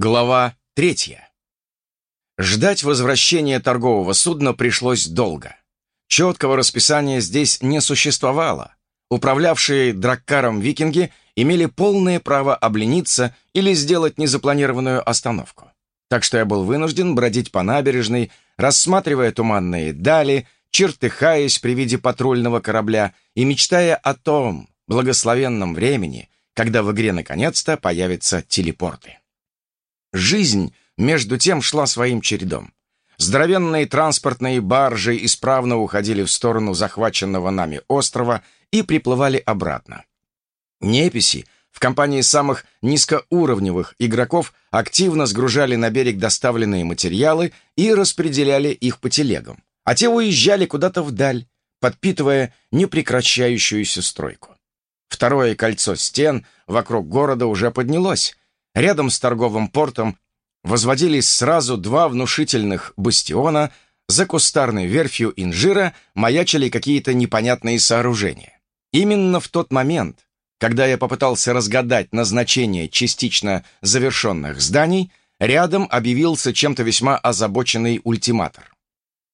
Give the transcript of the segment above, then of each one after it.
Глава третья. Ждать возвращения торгового судна пришлось долго. Четкого расписания здесь не существовало. Управлявшие драккаром викинги имели полное право облениться или сделать незапланированную остановку. Так что я был вынужден бродить по набережной, рассматривая туманные дали, чертыхаясь при виде патрульного корабля и мечтая о том благословенном времени, когда в игре наконец-то появятся телепорты. Жизнь, между тем, шла своим чередом. Здоровенные транспортные баржи исправно уходили в сторону захваченного нами острова и приплывали обратно. Неписи в компании самых низкоуровневых игроков активно сгружали на берег доставленные материалы и распределяли их по телегам, а те уезжали куда-то вдаль, подпитывая непрекращающуюся стройку. Второе кольцо стен вокруг города уже поднялось. Рядом с торговым портом возводились сразу два внушительных бастиона, за кустарной верфью инжира маячили какие-то непонятные сооружения. Именно в тот момент, когда я попытался разгадать назначение частично завершенных зданий, рядом объявился чем-то весьма озабоченный ультиматор.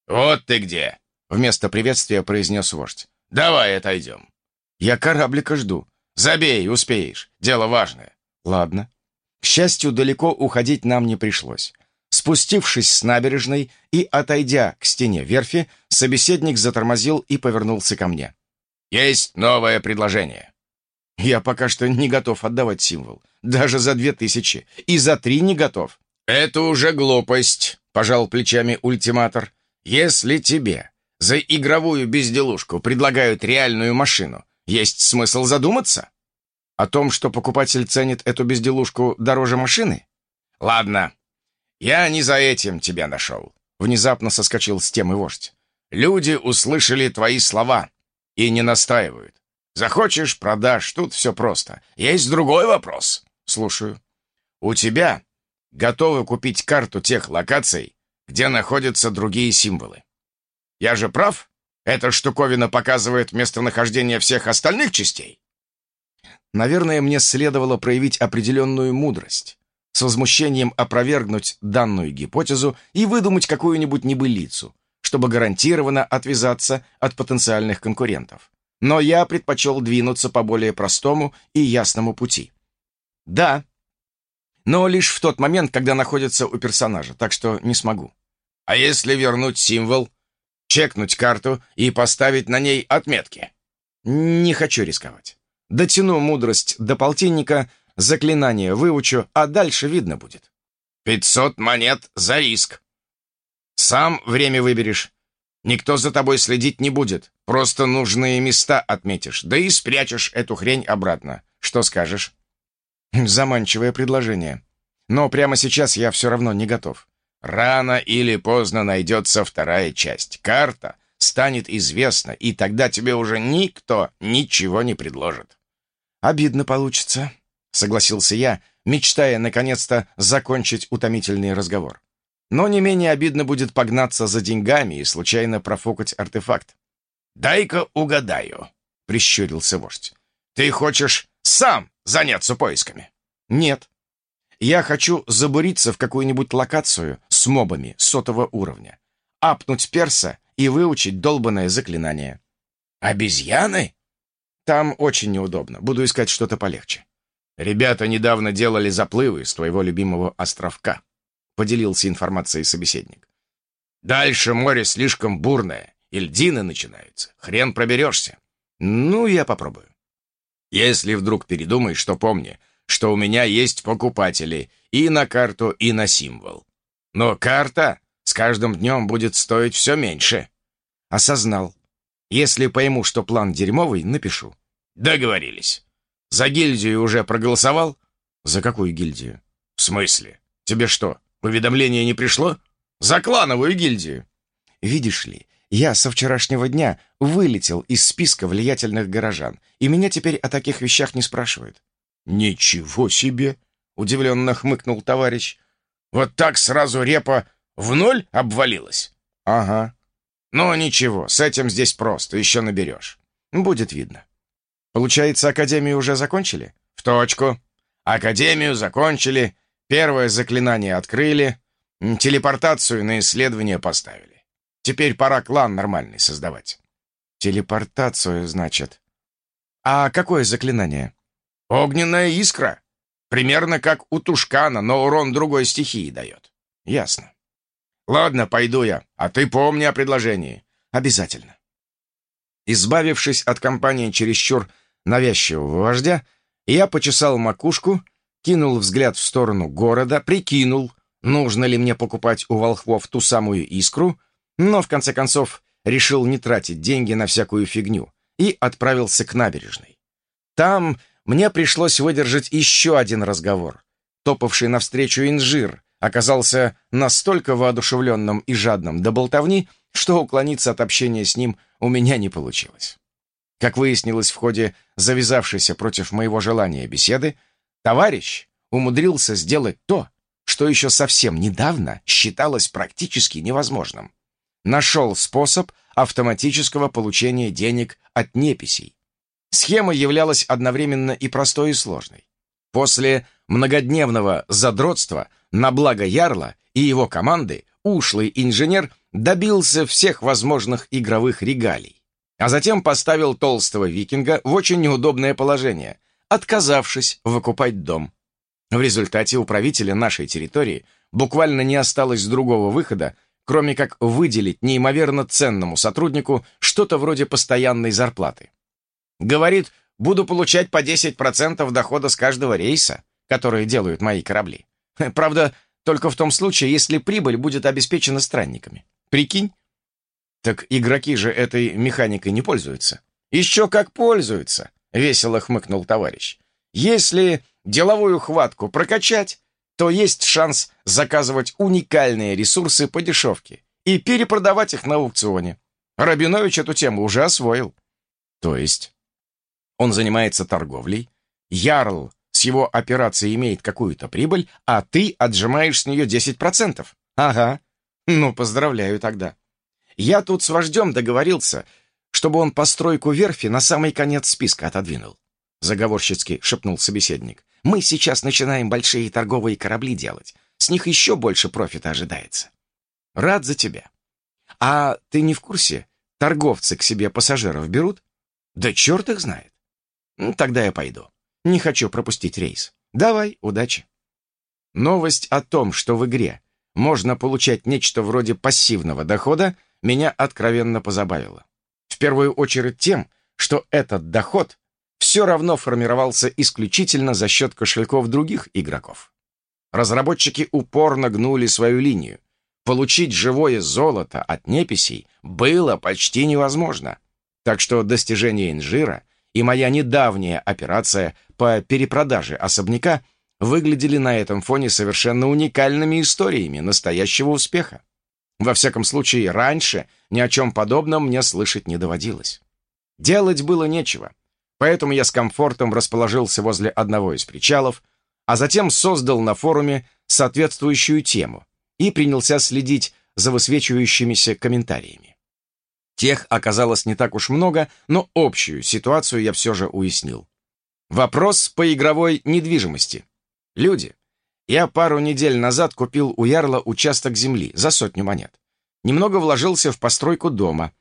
«Вот ты где!» — вместо приветствия произнес вождь. «Давай отойдем». «Я кораблика жду». «Забей, успеешь. Дело важное». «Ладно». К счастью, далеко уходить нам не пришлось. Спустившись с набережной и отойдя к стене верфи, собеседник затормозил и повернулся ко мне. «Есть новое предложение». Я пока что не готов отдавать символ. Даже за две тысячи. И за три не готов. «Это уже глупость», — пожал плечами ультиматор. «Если тебе за игровую безделушку предлагают реальную машину, есть смысл задуматься?» О том, что покупатель ценит эту безделушку дороже машины? «Ладно, я не за этим тебя нашел», — внезапно соскочил с темы вождь. «Люди услышали твои слова и не настаивают. Захочешь — продашь, тут все просто. Есть другой вопрос. Слушаю. У тебя готовы купить карту тех локаций, где находятся другие символы. Я же прав? Эта штуковина показывает местонахождение всех остальных частей? Наверное, мне следовало проявить определенную мудрость, с возмущением опровергнуть данную гипотезу и выдумать какую-нибудь небылицу, чтобы гарантированно отвязаться от потенциальных конкурентов но я предпочел двинуться по более простому и ясному пути. Да, но лишь в тот момент, когда находится у персонажа, так что не смогу. А если вернуть символ, чекнуть карту и поставить на ней отметки? Не хочу рисковать. Дотяну мудрость до полтинника, заклинание выучу, а дальше видно будет. Пятьсот монет за риск. Сам время выберешь. Никто за тобой следить не будет. Просто нужные места отметишь, да и спрячешь эту хрень обратно. Что скажешь?» Заманчивое предложение. Но прямо сейчас я все равно не готов. Рано или поздно найдется вторая часть. Карта станет известна, и тогда тебе уже никто ничего не предложит. «Обидно получится», — согласился я, мечтая наконец-то закончить утомительный разговор. Но не менее обидно будет погнаться за деньгами и случайно профукать артефакт. «Дай-ка угадаю», — прищурился вождь. «Ты хочешь сам заняться поисками?» «Нет. Я хочу забуриться в какую-нибудь локацию с мобами сотого уровня, апнуть перса и выучить долбанное заклинание». «Обезьяны?» «Там очень неудобно. Буду искать что-то полегче». «Ребята недавно делали заплывы с твоего любимого островка», — поделился информацией собеседник. «Дальше море слишком бурное, и льдины начинаются. Хрен проберешься. Ну, я попробую». «Если вдруг передумаешь, то помни, что у меня есть покупатели и на карту, и на символ. Но карта с каждым днем будет стоить все меньше». «Осознал. Если пойму, что план дерьмовый, напишу». «Договорились. За гильдию уже проголосовал?» «За какую гильдию?» «В смысле? Тебе что, Уведомление не пришло? За клановую гильдию. Видишь ли, я со вчерашнего дня вылетел из списка влиятельных горожан, и меня теперь о таких вещах не спрашивают. Ничего себе! Удивленно хмыкнул товарищ. Вот так сразу репа в ноль обвалилась? Ага. Ну, ничего, с этим здесь просто, еще наберешь. Будет видно. Получается, Академию уже закончили? В точку. Академию закончили, Первое заклинание открыли, телепортацию на исследование поставили. Теперь пора клан нормальный создавать. Телепортацию, значит. А какое заклинание? Огненная искра. Примерно как у Тушкана, но урон другой стихии дает. Ясно. Ладно, пойду я, а ты помни о предложении. Обязательно. Избавившись от компании чересчур навязчивого вождя, я почесал макушку, кинул взгляд в сторону города, прикинул, нужно ли мне покупать у волхвов ту самую искру, но в конце концов решил не тратить деньги на всякую фигню и отправился к набережной. Там мне пришлось выдержать еще один разговор. Топавший навстречу инжир оказался настолько воодушевленным и жадным до болтовни, что уклониться от общения с ним у меня не получилось. Как выяснилось в ходе завязавшейся против моего желания беседы, товарищ умудрился сделать то, что еще совсем недавно считалось практически невозможным. Нашел способ автоматического получения денег от неписей. Схема являлась одновременно и простой, и сложной. После многодневного задротства на благо Ярла и его команды ушлый инженер добился всех возможных игровых регалий, а затем поставил толстого викинга в очень неудобное положение, отказавшись выкупать дом. В результате у правителя нашей территории буквально не осталось другого выхода, кроме как выделить неимоверно ценному сотруднику что-то вроде постоянной зарплаты. Говорит, буду получать по 10% дохода с каждого рейса, которые делают мои корабли. Правда, только в том случае, если прибыль будет обеспечена странниками. Прикинь? Так игроки же этой механикой не пользуются. Еще как пользуются, весело хмыкнул товарищ. Если деловую хватку прокачать, то есть шанс заказывать уникальные ресурсы по дешевке и перепродавать их на аукционе. Рабинович эту тему уже освоил. То есть он занимается торговлей, Ярл с его операцией имеет какую-то прибыль, а ты отжимаешь с нее 10%. Ага. Ну, поздравляю тогда. Я тут с вождем договорился, чтобы он постройку верфи на самый конец списка отодвинул. Заговорщицки шепнул собеседник. Мы сейчас начинаем большие торговые корабли делать. С них еще больше профита ожидается. Рад за тебя. А ты не в курсе, торговцы к себе пассажиров берут? Да черт их знает. Тогда я пойду. Не хочу пропустить рейс. Давай, удачи. Новость о том, что в игре можно получать нечто вроде пассивного дохода, меня откровенно позабавило. В первую очередь тем, что этот доход все равно формировался исключительно за счет кошельков других игроков. Разработчики упорно гнули свою линию. Получить живое золото от неписей было почти невозможно. Так что достижение инжира и моя недавняя операция по перепродаже особняка выглядели на этом фоне совершенно уникальными историями настоящего успеха. Во всяком случае, раньше ни о чем подобном мне слышать не доводилось. Делать было нечего, поэтому я с комфортом расположился возле одного из причалов, а затем создал на форуме соответствующую тему и принялся следить за высвечивающимися комментариями. Тех оказалось не так уж много, но общую ситуацию я все же уяснил. Вопрос по игровой недвижимости. Люди. Я пару недель назад купил у Ярла участок земли за сотню монет. Немного вложился в постройку дома,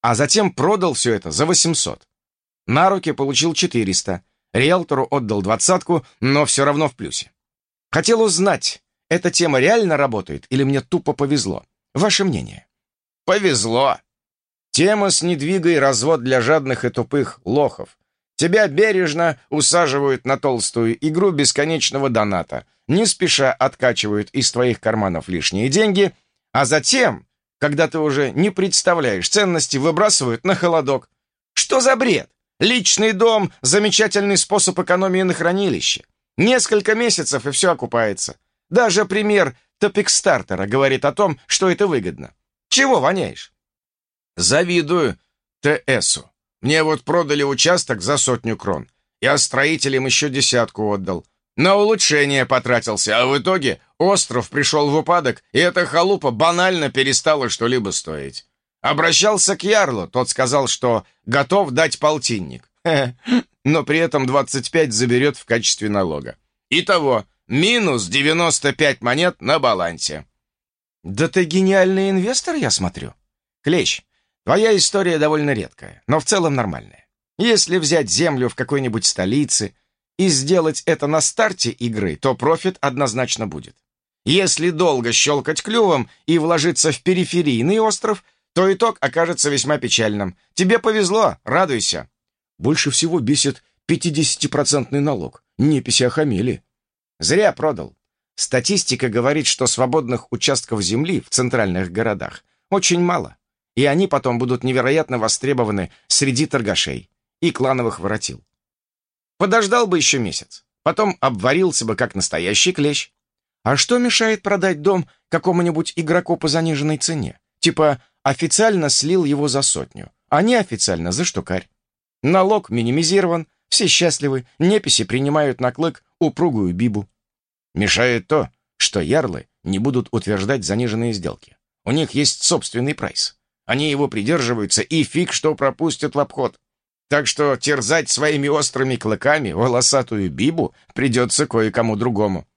а затем продал все это за 800. На руки получил 400. Риэлтору отдал двадцатку, но все равно в плюсе. Хотел узнать, эта тема реально работает или мне тупо повезло? Ваше мнение? Повезло, Тема с недвигой развод для жадных и тупых лохов. Тебя бережно усаживают на толстую игру бесконечного доната, не спеша откачивают из твоих карманов лишние деньги, а затем, когда ты уже не представляешь ценности, выбрасывают на холодок. Что за бред? Личный дом — замечательный способ экономии на хранилище. Несколько месяцев, и все окупается. Даже пример топик-стартера говорит о том, что это выгодно. Чего воняешь? Завидую ТСу. Мне вот продали участок за сотню крон. Я строителям еще десятку отдал. На улучшение потратился, а в итоге остров пришел в упадок, и эта халупа банально перестала что-либо стоить. Обращался к Ярлу, тот сказал, что готов дать полтинник. но при этом 25 заберет в качестве налога. Итого, минус 95 монет на балансе. Да ты гениальный инвестор, я смотрю. Клещ, твоя история довольно редкая, но в целом нормальная. Если взять землю в какой-нибудь столице и сделать это на старте игры, то профит однозначно будет. Если долго щелкать клювом и вложиться в периферийный остров, то итог окажется весьма печальным. Тебе повезло, радуйся. Больше всего бесит 50-процентный налог. Неписи охамели. Зря продал. Статистика говорит, что свободных участков земли в центральных городах очень мало, и они потом будут невероятно востребованы среди торгашей и клановых воротил. Подождал бы еще месяц, потом обварился бы как настоящий клещ. А что мешает продать дом какому-нибудь игроку по заниженной цене? Типа официально слил его за сотню, а неофициально за штукарь. Налог минимизирован, все счастливы, неписи принимают на клык упругую бибу. Мешает то, что ярлы не будут утверждать заниженные сделки. У них есть собственный прайс. Они его придерживаются и фиг что пропустят в обход. Так что терзать своими острыми клыками волосатую бибу придется кое-кому другому.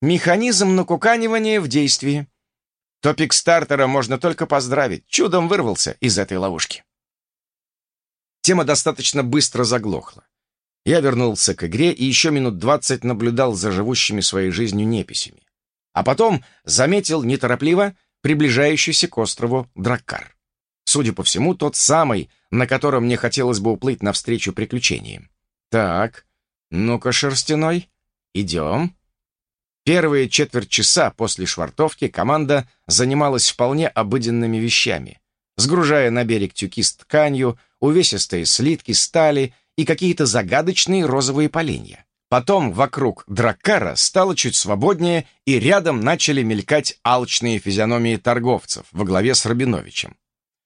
Механизм накуканивания в действии. Топик стартера можно только поздравить. Чудом вырвался из этой ловушки. Тема достаточно быстро заглохла. Я вернулся к игре и еще минут двадцать наблюдал за живущими своей жизнью неписями. А потом заметил неторопливо приближающийся к острову Драккар. Судя по всему, тот самый, на котором мне хотелось бы уплыть навстречу приключениям. Так, ну-ка, шерстяной, идем. Первые четверть часа после швартовки команда занималась вполне обыденными вещами, сгружая на берег тюки с тканью, увесистые слитки стали и какие-то загадочные розовые поленья. Потом вокруг Драккара стало чуть свободнее, и рядом начали мелькать алчные физиономии торговцев во главе с Рабиновичем.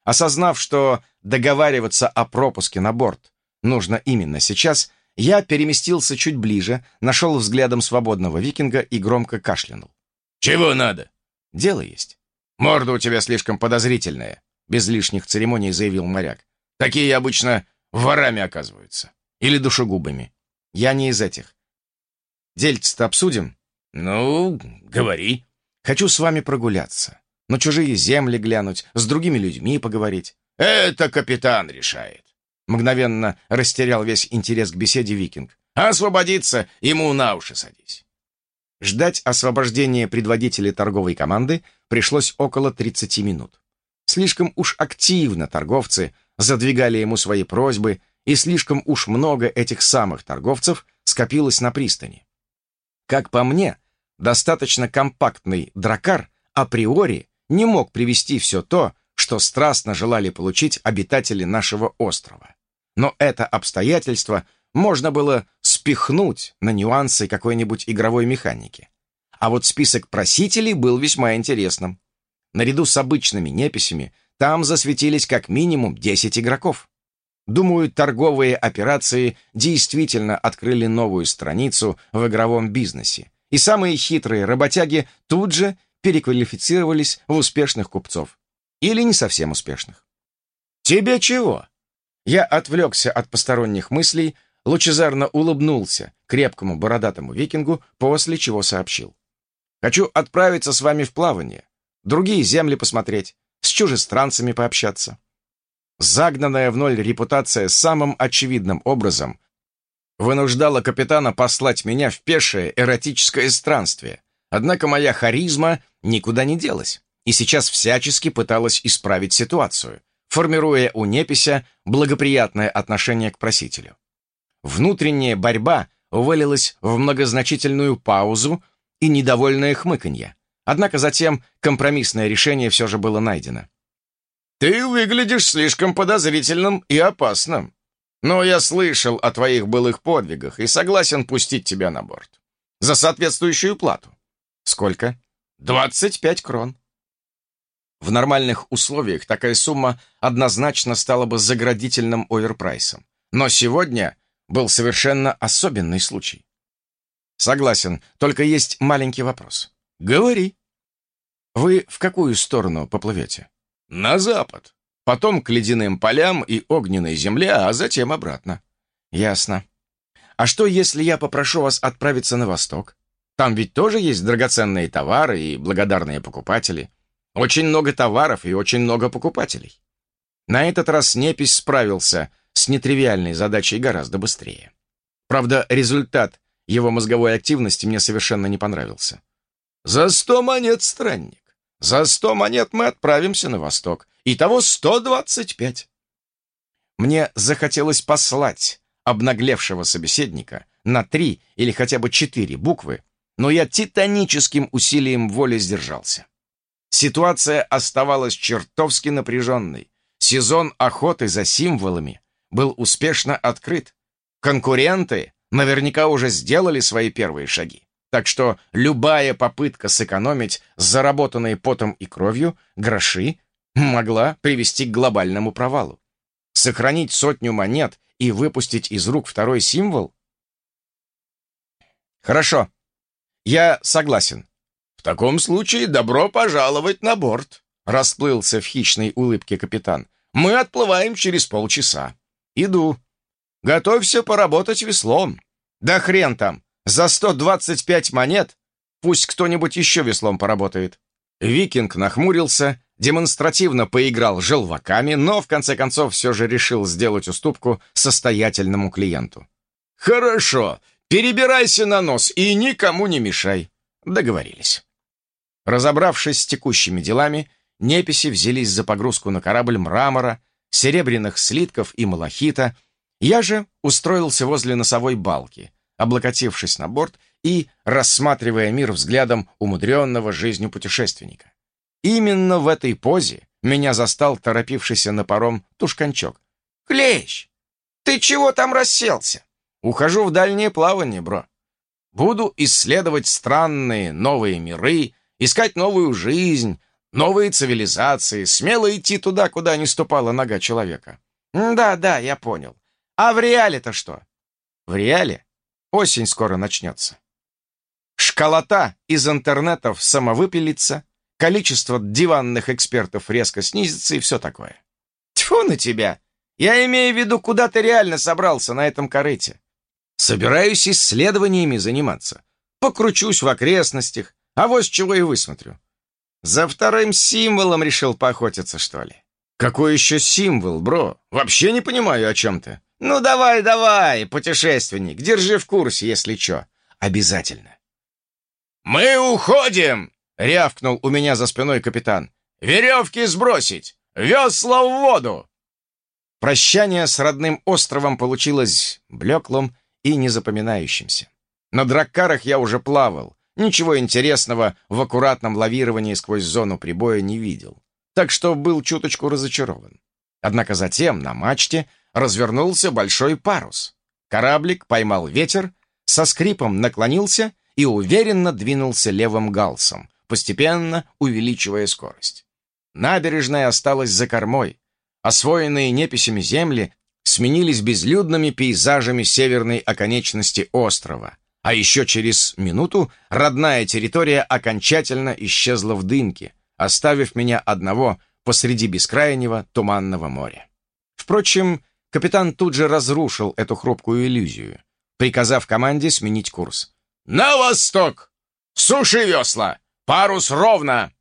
Осознав, что договариваться о пропуске на борт нужно именно сейчас, я переместился чуть ближе, нашел взглядом свободного викинга и громко кашлянул. «Чего надо?» «Дело есть». «Морда у тебя слишком подозрительная», — без лишних церемоний заявил моряк. «Такие обычно ворами оказываются. Или душегубами». «Я не из этих». «Дельце-то обсудим?» «Ну, говори». «Хочу с вами прогуляться, на чужие земли глянуть, с другими людьми поговорить». «Это капитан решает». Мгновенно растерял весь интерес к беседе викинг. «Освободиться ему на уши садись». Ждать освобождения предводителя торговой команды пришлось около 30 минут. Слишком уж активно торговцы задвигали ему свои просьбы, и слишком уж много этих самых торговцев скопилось на пристани. Как по мне, достаточно компактный дракар априори не мог привести все то, что страстно желали получить обитатели нашего острова. Но это обстоятельство можно было спихнуть на нюансы какой-нибудь игровой механики. А вот список просителей был весьма интересным. Наряду с обычными неписями там засветились как минимум 10 игроков. Думаю, торговые операции действительно открыли новую страницу в игровом бизнесе, и самые хитрые работяги тут же переквалифицировались в успешных купцов. Или не совсем успешных. «Тебе чего?» Я отвлекся от посторонних мыслей, лучезарно улыбнулся крепкому бородатому викингу, после чего сообщил. «Хочу отправиться с вами в плавание, другие земли посмотреть, с чужестранцами пообщаться». Загнанная в ноль репутация самым очевидным образом вынуждала капитана послать меня в пешее эротическое странствие. Однако моя харизма никуда не делась, и сейчас всячески пыталась исправить ситуацию — формируя у непися благоприятное отношение к просителю. Внутренняя борьба вылилась в многозначительную паузу и недовольное хмыканье. Однако затем компромиссное решение все же было найдено. «Ты выглядишь слишком подозрительным и опасным. Но я слышал о твоих былых подвигах и согласен пустить тебя на борт. За соответствующую плату». «Сколько?» «Двадцать пять крон». В нормальных условиях такая сумма однозначно стала бы заградительным оверпрайсом. Но сегодня был совершенно особенный случай. Согласен, только есть маленький вопрос. Говори. Вы в какую сторону поплывете? На запад. Потом к ледяным полям и огненной земле, а затем обратно. Ясно. А что, если я попрошу вас отправиться на восток? Там ведь тоже есть драгоценные товары и благодарные покупатели. Очень много товаров и очень много покупателей. На этот раз Непись справился с нетривиальной задачей гораздо быстрее. Правда, результат его мозговой активности мне совершенно не понравился. «За сто монет, странник! За сто монет мы отправимся на восток. Итого сто двадцать пять!» Мне захотелось послать обнаглевшего собеседника на три или хотя бы четыре буквы, но я титаническим усилием воли сдержался. Ситуация оставалась чертовски напряженной. Сезон охоты за символами был успешно открыт. Конкуренты наверняка уже сделали свои первые шаги. Так что любая попытка сэкономить заработанные потом и кровью гроши могла привести к глобальному провалу. Сохранить сотню монет и выпустить из рук второй символ? Хорошо, я согласен. В таком случае добро пожаловать на борт, расплылся в хищной улыбке капитан. Мы отплываем через полчаса. Иду. Готовься поработать веслом. Да хрен там, за 125 монет пусть кто-нибудь еще веслом поработает. Викинг нахмурился, демонстративно поиграл желваками, но в конце концов все же решил сделать уступку состоятельному клиенту. «Хорошо, перебирайся на нос и никому не мешай». Договорились. Разобравшись с текущими делами, неписи взялись за погрузку на корабль мрамора, серебряных слитков и малахита. Я же устроился возле носовой балки, облокотившись на борт и рассматривая мир взглядом умудренного жизнью путешественника. Именно в этой позе меня застал торопившийся на паром тушканчок. «Клещ, ты чего там расселся?» «Ухожу в дальнее плавание, бро. Буду исследовать странные новые миры, искать новую жизнь, новые цивилизации, смело идти туда, куда не ступала нога человека». «Да, да, я понял. А в реале-то что?» «В реале осень скоро начнется. Школота из интернетов самовыпилится, количество диванных экспертов резко снизится и все такое. Тьфу на тебя! Я имею в виду, куда ты реально собрался на этом корыте. Собираюсь исследованиями заниматься. Покручусь в окрестностях, а вот чего и высмотрю. За вторым символом решил поохотиться, что ли? Какой еще символ, бро? Вообще не понимаю, о чем ты. Ну давай, давай, путешественник, держи в курсе, если что. Обязательно. «Мы уходим!» — рявкнул у меня за спиной капитан. «Веревки сбросить! Весла в воду!» Прощание с родным островом получилось блеклым и незапоминающимся. На драккарах я уже плавал, ничего интересного в аккуратном лавировании сквозь зону прибоя не видел, так что был чуточку разочарован. Однако затем на мачте развернулся большой парус. Кораблик поймал ветер, со скрипом наклонился и уверенно двинулся левым галсом, постепенно увеличивая скорость. Набережная осталась за кормой. Освоенные неписями земли сменились безлюдными пейзажами северной оконечности острова, а еще через минуту родная территория окончательно исчезла в дымке, оставив меня одного посреди бескрайнего туманного моря. Впрочем, капитан тут же разрушил эту хрупкую иллюзию, приказав команде сменить курс. «На восток! Суши весла! Парус ровно!»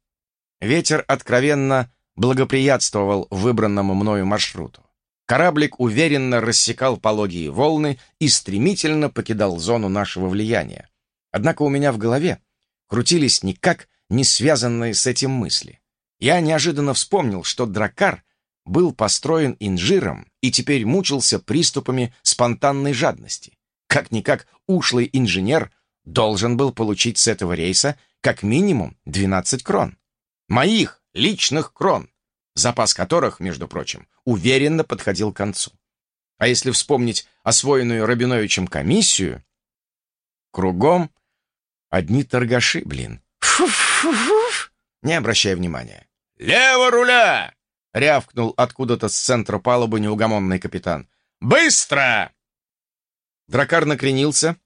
Ветер откровенно благоприятствовал выбранному мною маршруту. Кораблик уверенно рассекал пологие волны и стремительно покидал зону нашего влияния. Однако у меня в голове крутились никак не связанные с этим мысли. Я неожиданно вспомнил, что дракар был построен инжиром и теперь мучился приступами спонтанной жадности. Как-никак ушлый инженер должен был получить с этого рейса как минимум 12 крон. Моих личных крон, запас которых, между прочим, уверенно подходил к концу. А если вспомнить освоенную Рабиновичем комиссию, кругом одни торгаши, блин. Фу-фу-фу. Не обращай внимания. «Лево руля!» — рявкнул откуда-то с центра палубы неугомонный капитан. «Быстро!» Дракар накренился,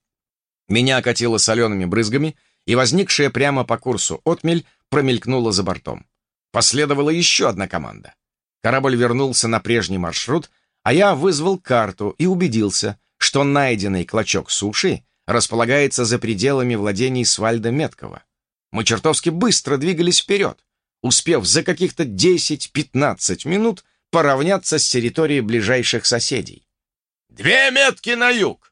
меня окатило солеными брызгами, и возникшая прямо по курсу отмель промелькнула за бортом. Последовала еще одна команда. Корабль вернулся на прежний маршрут, а я вызвал карту и убедился, что найденный клочок суши располагается за пределами владений Свальда Меткова. Мы чертовски быстро двигались вперед, успев за каких-то 10-15 минут поравняться с территорией ближайших соседей. «Две метки на юг!»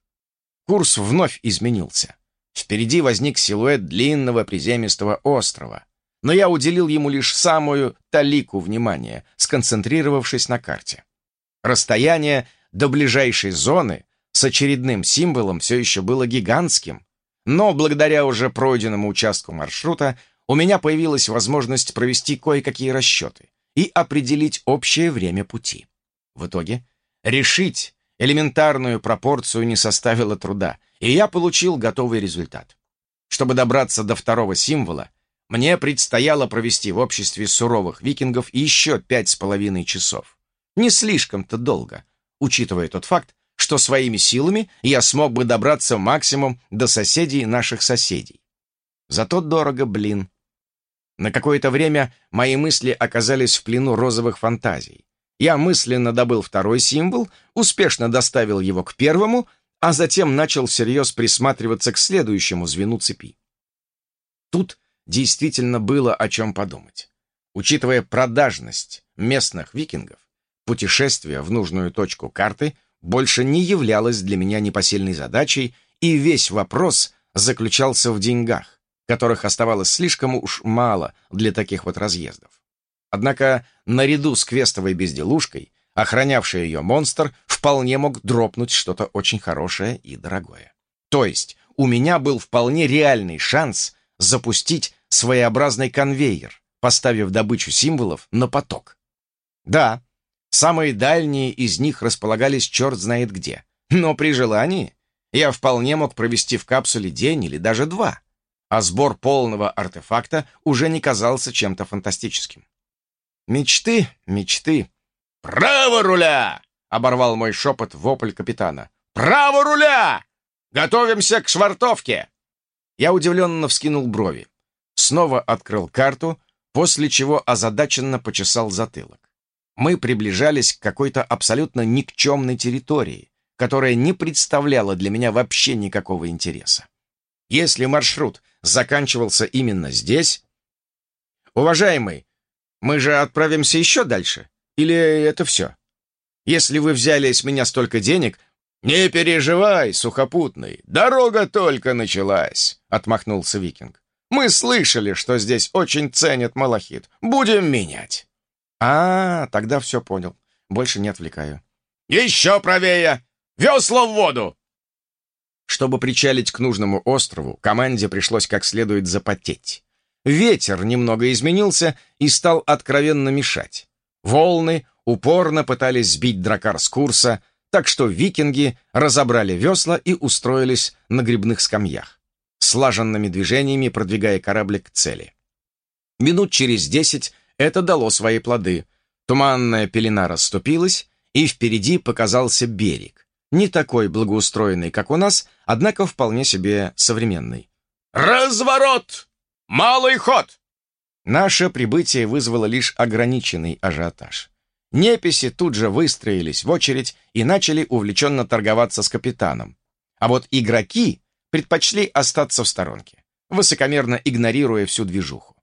Курс вновь изменился. Впереди возник силуэт длинного приземистого острова, но я уделил ему лишь самую талику внимания, сконцентрировавшись на карте. Расстояние до ближайшей зоны с очередным символом все еще было гигантским, но благодаря уже пройденному участку маршрута у меня появилась возможность провести кое-какие расчеты и определить общее время пути. В итоге решить элементарную пропорцию не составило труда, и я получил готовый результат. Чтобы добраться до второго символа, мне предстояло провести в обществе суровых викингов еще пять с половиной часов. Не слишком-то долго, учитывая тот факт, что своими силами я смог бы добраться максимум до соседей наших соседей. Зато дорого, блин. На какое-то время мои мысли оказались в плену розовых фантазий. Я мысленно добыл второй символ, успешно доставил его к первому, а затем начал всерьез присматриваться к следующему звену цепи. Тут действительно было о чем подумать. Учитывая продажность местных викингов, путешествие в нужную точку карты больше не являлось для меня непосильной задачей, и весь вопрос заключался в деньгах, которых оставалось слишком уж мало для таких вот разъездов. Однако, наряду с квестовой безделушкой, охранявший ее монстр вполне мог дропнуть что-то очень хорошее и дорогое. То есть, у меня был вполне реальный шанс запустить своеобразный конвейер, поставив добычу символов на поток. Да, Самые дальние из них располагались черт знает где. Но при желании я вполне мог провести в капсуле день или даже два, а сбор полного артефакта уже не казался чем-то фантастическим. Мечты, мечты. «Право руля!» — оборвал мой шепот вопль капитана. «Право руля! Готовимся к швартовке!» Я удивленно вскинул брови. Снова открыл карту, после чего озадаченно почесал затылок мы приближались к какой-то абсолютно никчемной территории, которая не представляла для меня вообще никакого интереса. Если маршрут заканчивался именно здесь... Уважаемый, мы же отправимся еще дальше? Или это все? Если вы взяли с меня столько денег... «Не переживай, сухопутный, дорога только началась», — отмахнулся викинг. «Мы слышали, что здесь очень ценят малахит. Будем менять». А, тогда все понял. Больше не отвлекаю. Еще правее! Весла в воду! Чтобы причалить к нужному острову, команде пришлось как следует запотеть. Ветер немного изменился и стал откровенно мешать. Волны упорно пытались сбить дракар с курса, так что викинги разобрали весла и устроились на грибных скамьях, слаженными движениями продвигая кораблик к цели. Минут через десять это дало свои плоды. Туманная пелена расступилась, и впереди показался берег. Не такой благоустроенный, как у нас, однако вполне себе современный. «Разворот! Малый ход!» Наше прибытие вызвало лишь ограниченный ажиотаж. Неписи тут же выстроились в очередь и начали увлеченно торговаться с капитаном. А вот игроки предпочли остаться в сторонке, высокомерно игнорируя всю движуху.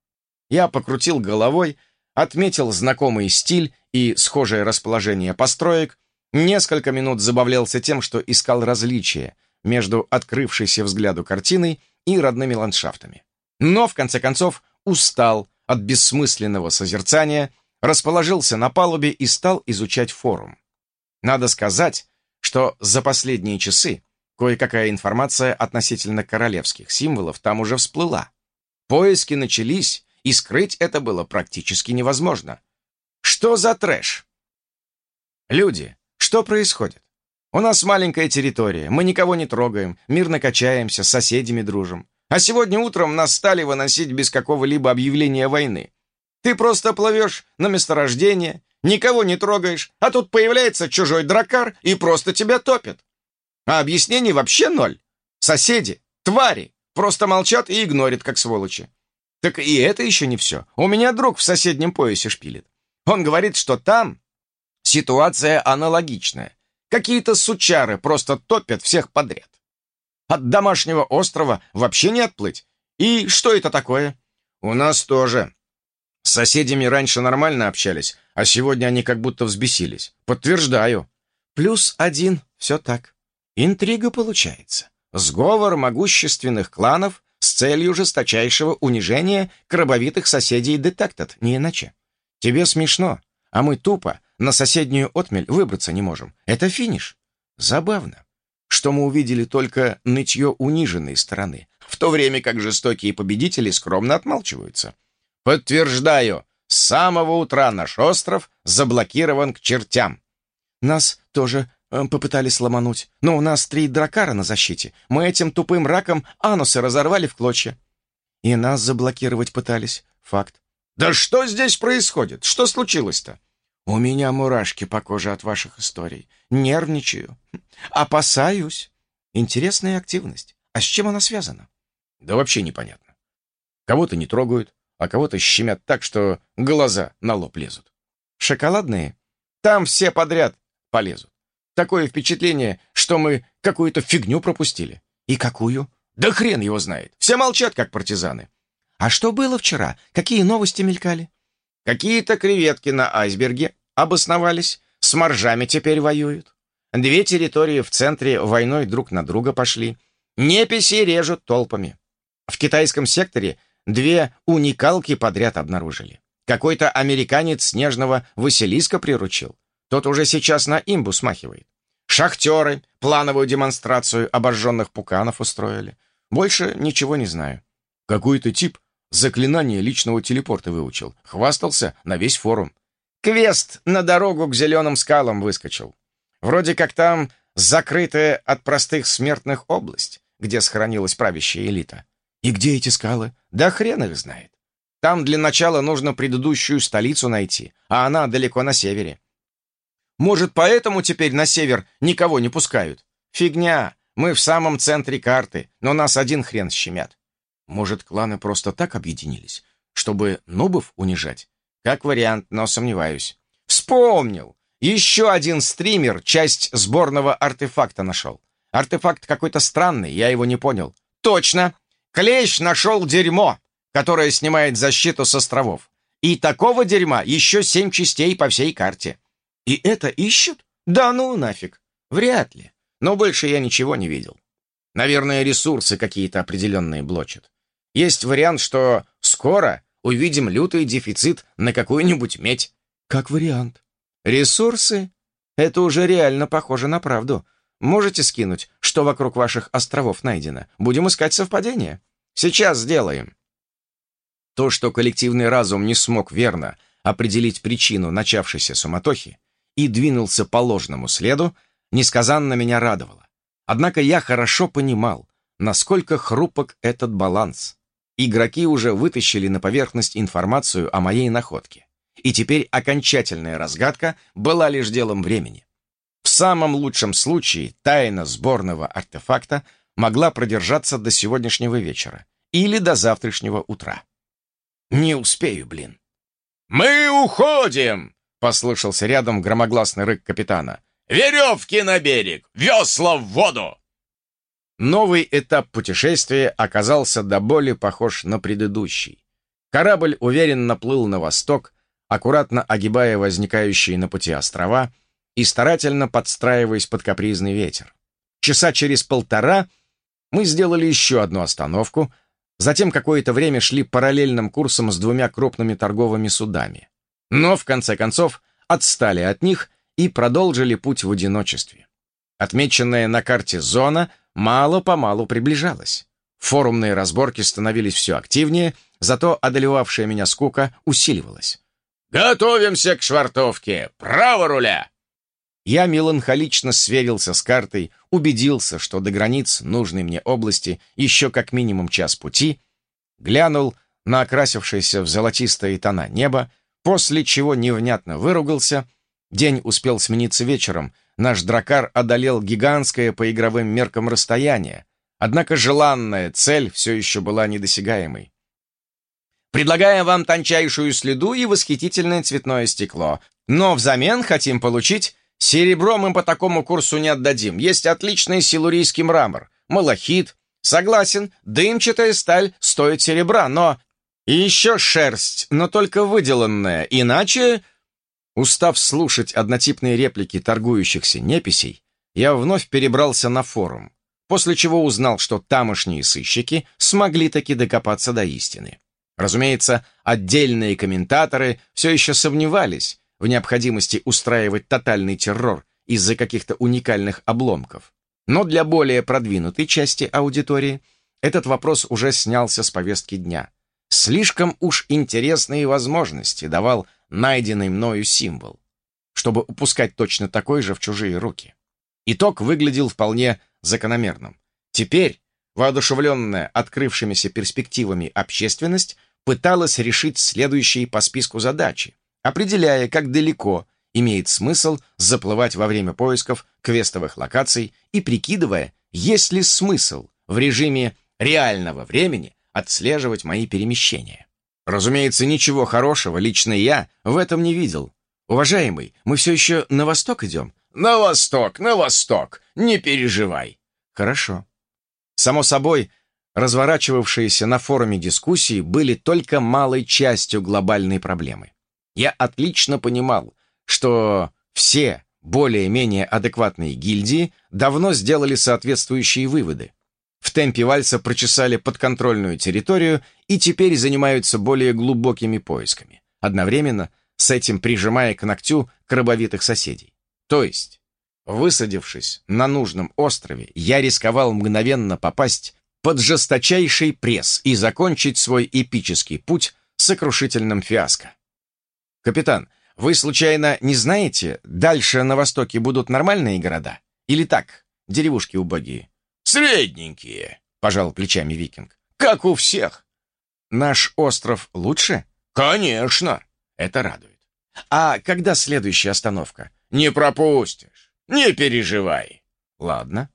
Я покрутил головой, отметил знакомый стиль и схожее расположение построек, несколько минут забавлялся тем, что искал различия между открывшейся взгляду картиной и родными ландшафтами. Но, в конце концов, устал от бессмысленного созерцания, расположился на палубе и стал изучать форум. Надо сказать, что за последние часы кое-какая информация относительно королевских символов там уже всплыла. Поиски начались, и скрыть это было практически невозможно. Что за трэш? Люди, что происходит? У нас маленькая территория, мы никого не трогаем, мирно качаемся, с соседями дружим. А сегодня утром нас стали выносить без какого-либо объявления войны. Ты просто плывешь на месторождение, никого не трогаешь, а тут появляется чужой дракар и просто тебя топит. А объяснений вообще ноль. Соседи, твари, просто молчат и игнорят, как сволочи. Так и это еще не все. У меня друг в соседнем поясе шпилит. Он говорит, что там ситуация аналогичная. Какие-то сучары просто топят всех подряд. От домашнего острова вообще не отплыть. И что это такое? У нас тоже. С соседями раньше нормально общались, а сегодня они как будто взбесились. Подтверждаю. Плюс один, все так. Интрига получается. Сговор могущественных кланов с целью жесточайшего унижения крабовитых соседей детектат, не иначе. Тебе смешно, а мы тупо на соседнюю отмель выбраться не можем. Это финиш. Забавно, что мы увидели только нытье униженной стороны, в то время как жестокие победители скромно отмалчиваются. Подтверждаю, с самого утра наш остров заблокирован к чертям. Нас тоже попытались ломануть, но у нас три дракара на защите. Мы этим тупым раком анусы разорвали в клочья. И нас заблокировать пытались. Факт. Да что здесь происходит? Что случилось-то? У меня мурашки по коже от ваших историй. Нервничаю. Опасаюсь. Интересная активность. А с чем она связана? Да вообще непонятно. Кого-то не трогают, а кого-то щемят так, что глаза на лоб лезут. Шоколадные? Там все подряд полезут. Такое впечатление, что мы какую-то фигню пропустили. И какую? Да хрен его знает. Все молчат, как партизаны. А что было вчера? Какие новости мелькали? Какие-то креветки на айсберге обосновались, с моржами теперь воюют. Две территории в центре войной друг на друга пошли. Неписи режут толпами. В китайском секторе две уникалки подряд обнаружили. Какой-то американец снежного Василиска приручил. Тот уже сейчас на имбу смахивает. Шахтеры плановую демонстрацию обожженных пуканов устроили. Больше ничего не знаю. Какой-то тип заклинание личного телепорта выучил. Хвастался на весь форум. Квест на дорогу к зеленым скалам выскочил. Вроде как там закрытая от простых смертных область, где сохранилась правящая элита. И где эти скалы? Да хрен их знает. Там для начала нужно предыдущую столицу найти, а она далеко на севере. Может, поэтому теперь на север никого не пускают? Фигня, мы в самом центре карты, но нас один хрен щемят. Может, кланы просто так объединились, чтобы нубов унижать? Как вариант, но сомневаюсь. Вспомнил! Еще один стример часть сборного артефакта нашел. Артефакт какой-то странный, я его не понял. Точно! Клещ нашел дерьмо, которое снимает защиту с островов. И такого дерьма еще семь частей по всей карте. И это ищут? Да ну нафиг. Вряд ли. Но больше я ничего не видел. Наверное, ресурсы какие-то определенные блочат. Есть вариант, что скоро увидим лютый дефицит на какую-нибудь медь. Как вариант. Ресурсы? Это уже реально похоже на правду. Можете скинуть, что вокруг ваших островов найдено? Будем искать совпадения. Сейчас сделаем. То, что коллективный разум не смог верно определить причину начавшейся суматохи и двинулся по ложному следу, несказанно меня радовало. Однако я хорошо понимал, насколько хрупок этот баланс игроки уже вытащили на поверхность информацию о моей находке. И теперь окончательная разгадка была лишь делом времени. В самом лучшем случае тайна сборного артефакта могла продержаться до сегодняшнего вечера или до завтрашнего утра. Не успею, блин. «Мы уходим!» — послышался рядом громогласный рык капитана. «Веревки на берег! Весла в воду!» Новый этап путешествия оказался до боли похож на предыдущий. Корабль уверенно плыл на восток, аккуратно огибая возникающие на пути острова и старательно подстраиваясь под капризный ветер. Часа через полтора мы сделали еще одну остановку, затем какое-то время шли параллельным курсом с двумя крупными торговыми судами. Но, в конце концов, отстали от них и продолжили путь в одиночестве. Отмеченная на карте зона мало-помалу приближалась. Форумные разборки становились все активнее, зато одолевавшая меня скука усиливалась. «Готовимся к швартовке! Право руля!» Я меланхолично сверился с картой, убедился, что до границ нужной мне области еще как минимум час пути, глянул на окрасившееся в золотистые тона небо, после чего невнятно выругался. День успел смениться вечером, наш дракар одолел гигантское по игровым меркам расстояние, однако желанная цель все еще была недосягаемой. Предлагаем вам тончайшую следу и восхитительное цветное стекло, но взамен хотим получить Серебро мы по такому курсу не отдадим. Есть отличный силурийский мрамор, малахит. Согласен, дымчатая сталь стоит серебра, но... И еще шерсть, но только выделанная, иначе... Устав слушать однотипные реплики торгующихся неписей, я вновь перебрался на форум, после чего узнал, что тамошние сыщики смогли таки докопаться до истины. Разумеется, отдельные комментаторы все еще сомневались в необходимости устраивать тотальный террор из-за каких-то уникальных обломков. Но для более продвинутой части аудитории этот вопрос уже снялся с повестки дня. Слишком уж интересные возможности давал найденный мною символ, чтобы упускать точно такой же в чужие руки. Итог выглядел вполне закономерным. Теперь, воодушевленная открывшимися перспективами общественность, пыталась решить следующие по списку задачи, определяя, как далеко имеет смысл заплывать во время поисков квестовых локаций и прикидывая, есть ли смысл в режиме реального времени отслеживать мои перемещения. Разумеется, ничего хорошего лично я в этом не видел. Уважаемый, мы все еще на восток идем? На восток, на восток, не переживай. Хорошо. Само собой, разворачивавшиеся на форуме дискуссии были только малой частью глобальной проблемы. Я отлично понимал, что все более-менее адекватные гильдии давно сделали соответствующие выводы. В темпе вальса прочесали подконтрольную территорию и теперь занимаются более глубокими поисками, одновременно с этим прижимая к ногтю крабовитых соседей. То есть, высадившись на нужном острове, я рисковал мгновенно попасть под жесточайший пресс и закончить свой эпический путь сокрушительным фиаско. «Капитан, вы случайно не знаете, дальше на востоке будут нормальные города? Или так, деревушки убогие?» «Средненькие», — пожал плечами викинг. «Как у всех». «Наш остров лучше?» «Конечно». Это радует. «А когда следующая остановка?» «Не пропустишь. Не переживай». «Ладно».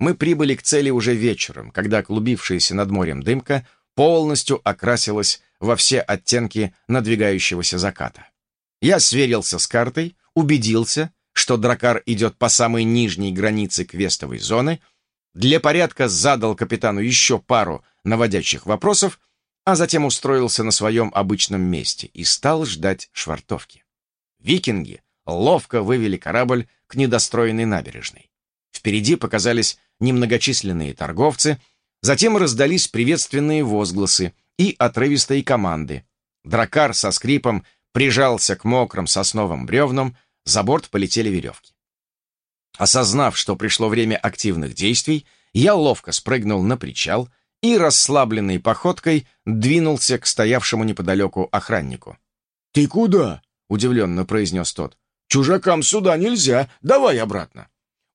Мы прибыли к цели уже вечером, когда клубившаяся над морем дымка полностью окрасилась во все оттенки надвигающегося заката. Я сверился с картой, убедился, что дракар идет по самой нижней границе квестовой зоны, для порядка задал капитану еще пару наводящих вопросов, а затем устроился на своем обычном месте и стал ждать швартовки. Викинги ловко вывели корабль к недостроенной набережной. Впереди показались немногочисленные торговцы, затем раздались приветственные возгласы и отрывистые команды. Дракар со скрипом прижался к мокрым сосновым бревнам, за борт полетели веревки. Осознав, что пришло время активных действий, я ловко спрыгнул на причал и расслабленной походкой двинулся к стоявшему неподалеку охраннику. «Ты куда?» — удивленно произнес тот. «Чужакам сюда нельзя, давай обратно».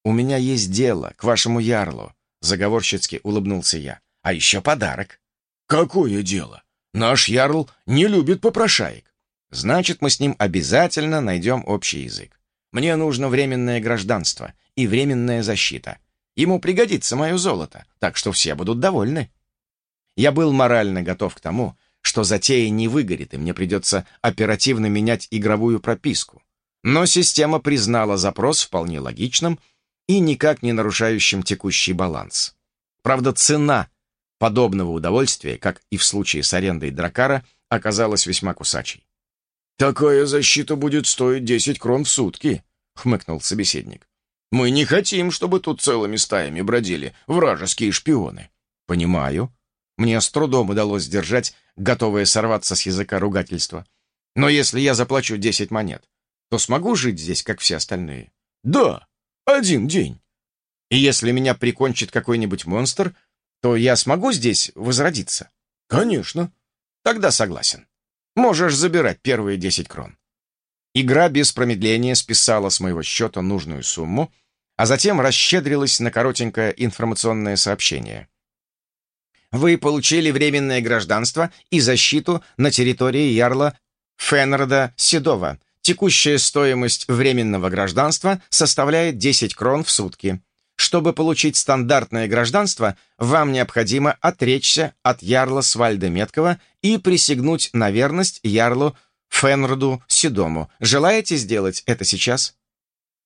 «У меня есть дело к вашему ярлу», — заговорщицки улыбнулся я. «А еще подарок». «Какое дело? Наш ярл не любит попрошаек». «Значит, мы с ним обязательно найдем общий язык. Мне нужно временное гражданство и временная защита. Ему пригодится мое золото, так что все будут довольны». Я был морально готов к тому, что затея не выгорит, и мне придется оперативно менять игровую прописку. Но система признала запрос вполне логичным и никак не нарушающим текущий баланс. Правда, цена подобного удовольствия, как и в случае с арендой Дракара, оказалась весьма кусачей. «Такая защита будет стоить 10 крон в сутки», — хмыкнул собеседник. «Мы не хотим, чтобы тут целыми стаями бродили вражеские шпионы». «Понимаю», мне с трудом удалось сдержать готовое сорваться с языка ругательства. Но если я заплачу 10 монет, то смогу жить здесь, как все остальные? Да, один день. И если меня прикончит какой-нибудь монстр, то я смогу здесь возродиться? Конечно. Тогда согласен. Можешь забирать первые 10 крон. Игра без промедления списала с моего счета нужную сумму, а затем расщедрилась на коротенькое информационное сообщение. Вы получили временное гражданство и защиту на территории ярла Фенрода Седова. Текущая стоимость временного гражданства составляет 10 крон в сутки. Чтобы получить стандартное гражданство, вам необходимо отречься от ярла Свальда Меткова и присягнуть на верность ярлу Фенроду Седому. Желаете сделать это сейчас?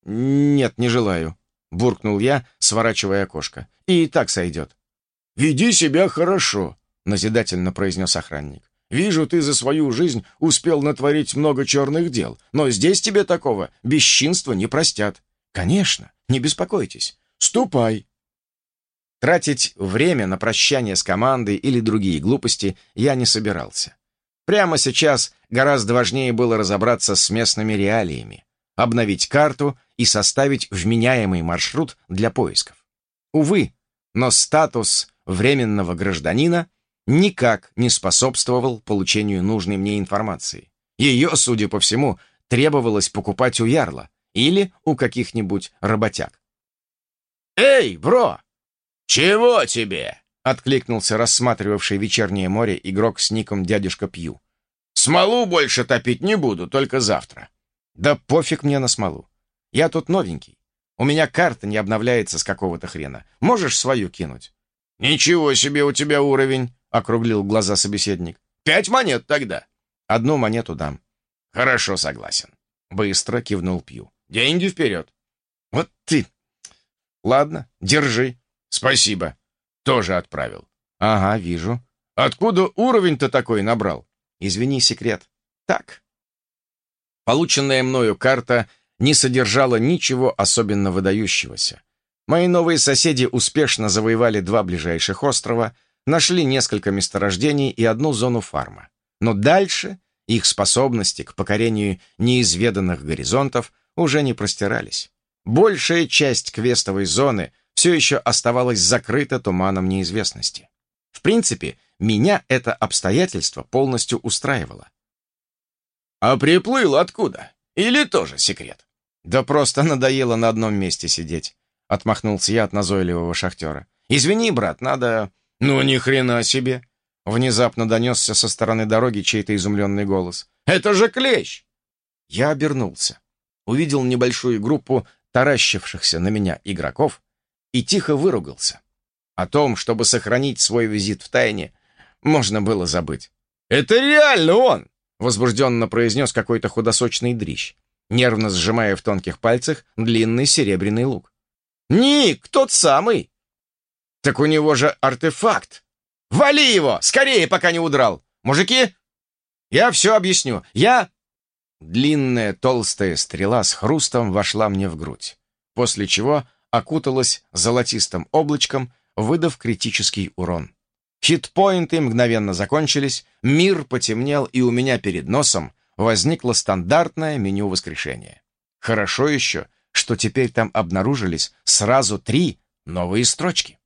«Нет, не желаю», — буркнул я, сворачивая окошко. «И так сойдет». «Веди себя хорошо», — назидательно произнес охранник. «Вижу, ты за свою жизнь успел натворить много черных дел, но здесь тебе такого бесчинства не простят». «Конечно, не беспокойтесь. Ступай». Тратить время на прощание с командой или другие глупости я не собирался. Прямо сейчас гораздо важнее было разобраться с местными реалиями, обновить карту и составить вменяемый маршрут для поисков. Увы, но статус временного гражданина никак не способствовал получению нужной мне информации. Ее, судя по всему, требовалось покупать у Ярла или у каких-нибудь работяг. «Эй, бро! Чего тебе?» Откликнулся рассматривавший вечернее море игрок с ником «Дядюшка Пью». «Смолу больше топить не буду, только завтра». «Да пофиг мне на смолу. Я тут новенький. У меня карта не обновляется с какого-то хрена. Можешь свою кинуть?» «Ничего себе у тебя уровень!» — округлил глаза собеседник. «Пять монет тогда». «Одну монету дам». «Хорошо, согласен». Быстро кивнул Пью. «Деньги вперед». «Вот ты!» «Ладно, держи». «Спасибо». Тоже отправил. Ага, вижу. Откуда уровень-то такой набрал? Извини, секрет. Так. Полученная мною карта не содержала ничего особенно выдающегося. Мои новые соседи успешно завоевали два ближайших острова, нашли несколько месторождений и одну зону фарма. Но дальше их способности к покорению неизведанных горизонтов уже не простирались. Большая часть квестовой зоны все еще оставалось закрыто туманом неизвестности. В принципе, меня это обстоятельство полностью устраивало. «А приплыл откуда? Или тоже секрет?» «Да просто надоело на одном месте сидеть», — отмахнулся я от назойливого шахтера. «Извини, брат, надо...» «Ну, ни хрена себе!» Внезапно донесся со стороны дороги чей-то изумленный голос. «Это же клещ!» Я обернулся. Увидел небольшую группу таращившихся на меня игроков, и тихо выругался. О том, чтобы сохранить свой визит в тайне, можно было забыть. «Это реально он!» — возбужденно произнес какой-то худосочный дрищ, нервно сжимая в тонких пальцах длинный серебряный лук. «Ник, тот самый!» «Так у него же артефакт! Вали его! Скорее, пока не удрал! Мужики, я все объясню. Я...» Длинная толстая стрела с хрустом вошла мне в грудь, после чего окуталась золотистым облачком, выдав критический урон. Хитпоинты мгновенно закончились, мир потемнел, и у меня перед носом возникло стандартное меню воскрешения. Хорошо еще, что теперь там обнаружились сразу три новые строчки.